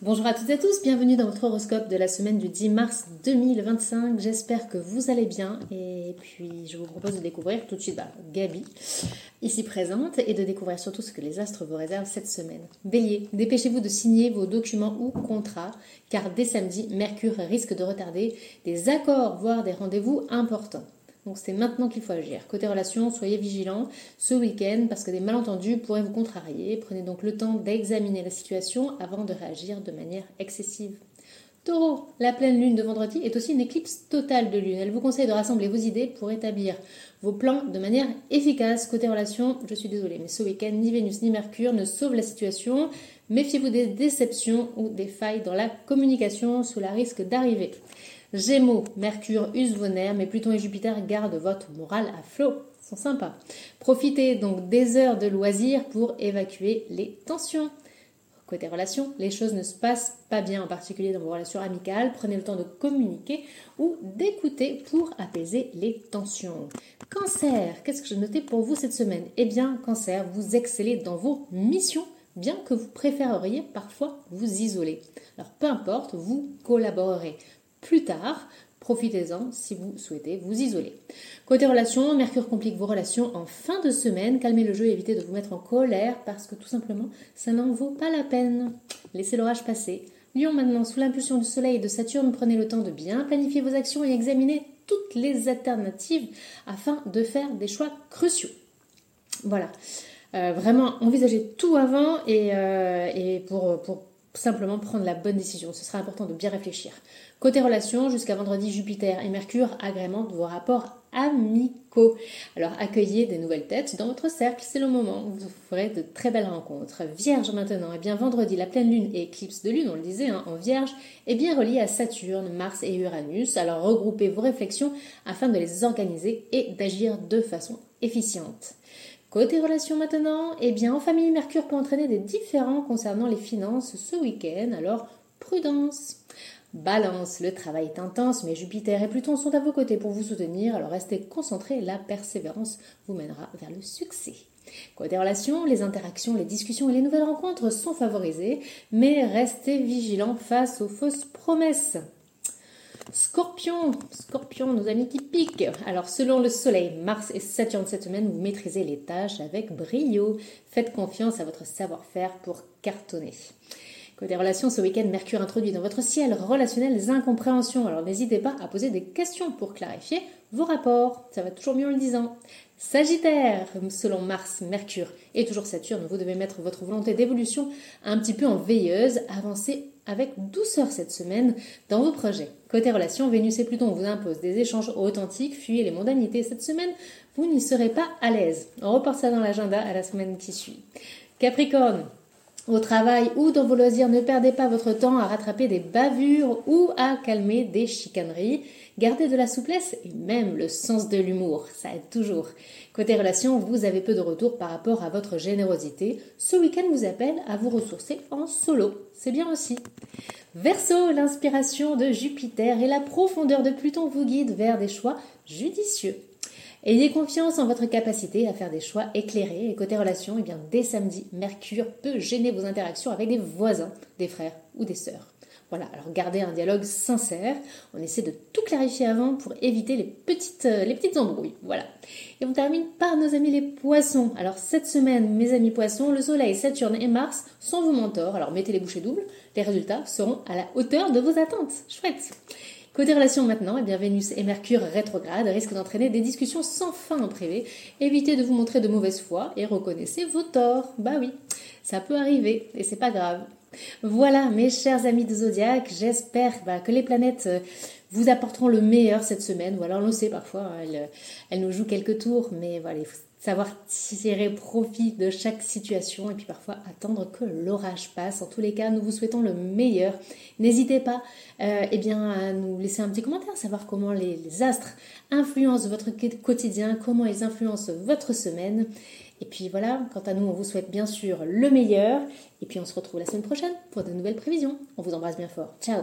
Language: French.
Bonjour à toutes et à tous, bienvenue dans votre horoscope de la semaine du 10 mars 2025. J'espère que vous allez bien et puis je vous propose de découvrir tout de suite bah, Gabi, ici présente, et de découvrir surtout ce que les astres vous réservent cette semaine. Bélier, dépêchez-vous de signer vos documents ou contrats car dès samedi, Mercure risque de retarder des accords, voire des rendez-vous importants. Donc c'est maintenant qu'il faut agir. Côté relations, soyez vigilants ce week-end parce que des malentendus pourraient vous contrarier. Prenez donc le temps d'examiner la situation avant de réagir de manière excessive. Taureau, la pleine lune de vendredi est aussi une éclipse totale de lune. Elle vous conseille de rassembler vos idées pour établir vos plans de manière efficace. Côté relations, je suis désolée, mais ce week-end, ni Vénus ni Mercure ne sauvent la situation. Méfiez-vous des déceptions ou des failles dans la communication sous la risque d'arriver. Gémeaux, Mercure use vos nerfs, mais Pluton et Jupiter gardent votre morale à flot. Sont sympas. Profitez donc des heures de loisirs pour évacuer les tensions. Côté relations, les choses ne se passent pas bien, en particulier dans vos relations amicales. Prenez le temps de communiquer ou d'écouter pour apaiser les tensions. Cancer, qu'est-ce que j'ai noté pour vous cette semaine? Eh bien, Cancer, vous excellez dans vos missions, bien que vous préféreriez parfois vous isoler. Alors, peu importe, vous collaborerez plus tard. Profitez-en si vous souhaitez vous isoler. Côté relations, Mercure complique vos relations en fin de semaine. Calmez le jeu et évitez de vous mettre en colère parce que tout simplement, ça n'en vaut pas la peine. Laissez l'orage passer. Lion maintenant, sous l'impulsion du Soleil et de Saturne, prenez le temps de bien planifier vos actions et examiner toutes les alternatives afin de faire des choix cruciaux. Voilà. Euh, vraiment, envisagez tout avant et, euh, et pour, pour simplement prendre la bonne décision. Ce sera important de bien réfléchir. Côté relations, jusqu'à vendredi, Jupiter et Mercure agrémentent vos rapports amicaux. Alors accueillez des nouvelles têtes dans votre cercle, c'est le moment où vous ferez de très belles rencontres. Vierge maintenant, et eh bien vendredi, la pleine lune et éclipse de lune, on le disait, hein, en Vierge, est bien reliée à Saturne, Mars et Uranus. Alors regroupez vos réflexions afin de les organiser et d'agir de façon efficiente. Côté relations maintenant, eh bien en famille, Mercure peut entraîner des différends concernant les finances ce week-end, alors prudence. Balance, le travail est intense, mais Jupiter et Pluton sont à vos côtés pour vous soutenir, alors restez concentrés, la persévérance vous mènera vers le succès. Côté relations, les interactions, les discussions et les nouvelles rencontres sont favorisées, mais restez vigilants face aux fausses promesses. Scorpion, Scorpion, nos amis qui piquent. Alors, selon le Soleil, Mars et Saturne cette semaine, vous maîtrisez les tâches avec brio. Faites confiance à votre savoir-faire pour cartonner. Côté relations, ce week-end, Mercure introduit dans votre ciel relationnel des incompréhensions. Alors, n'hésitez pas à poser des questions pour clarifier vos rapports. Ça va toujours mieux en le disant. Sagittaire, selon Mars, Mercure et toujours Saturne, vous devez mettre votre volonté d'évolution un petit peu en veilleuse, avancer avec douceur cette semaine dans vos projets. Côté relations, Vénus et Pluton vous imposent des échanges authentiques, fuyez les mondanités cette semaine, vous n'y serez pas à l'aise. On reporte ça dans l'agenda à la semaine qui suit. Capricorne, au travail ou dans vos loisirs, ne perdez pas votre temps à rattraper des bavures ou à calmer des chicaneries. Gardez de la souplesse et même le sens de l'humour, ça aide toujours. Côté relations, vous avez peu de retour par rapport à votre générosité. Ce week-end vous appelle à vous ressourcer en solo, c'est bien aussi. Verseau, l'inspiration de Jupiter et la profondeur de Pluton vous guident vers des choix judicieux. Ayez confiance en votre capacité à faire des choix éclairés. Et côté relations, eh bien, dès samedi, Mercure peut gêner vos interactions avec des voisins, des frères ou des sœurs. Voilà, alors gardez un dialogue sincère. On essaie de tout clarifier avant pour éviter les petites, euh, les petites embrouilles. Voilà. Et on termine par nos amis les poissons. Alors cette semaine, mes amis poissons, le Soleil, Saturne et Mars sont vos mentors. Alors mettez les bouchées doubles. Les résultats seront à la hauteur de vos attentes. Chouette. Côté relations maintenant, eh bien Vénus et Mercure rétrograde risquent d'entraîner des discussions sans fin en privé. Évitez de vous montrer de mauvaise foi et reconnaissez vos torts. Bah oui, ça peut arriver et c'est pas grave. Voilà, mes chers amis de Zodiac, j'espère bah, que les planètes euh, vous apporteront le meilleur cette semaine. Voilà, on le sait parfois, hein, elles, elles, nous jouent quelques tours, mais voilà, il faut savoir tirer profit de chaque situation et puis parfois attendre que l'orage passe. En tous les cas, nous vous souhaitons le meilleur. N'hésitez pas euh, eh bien, à nous laisser un petit commentaire, savoir comment les, les astres influencent votre quotidien, comment ils influencent votre semaine. Et puis voilà, quant à nous, on vous souhaite bien sûr le meilleur. Et puis on se retrouve la semaine prochaine pour de nouvelles prévisions. On vous embrasse bien fort. Ciao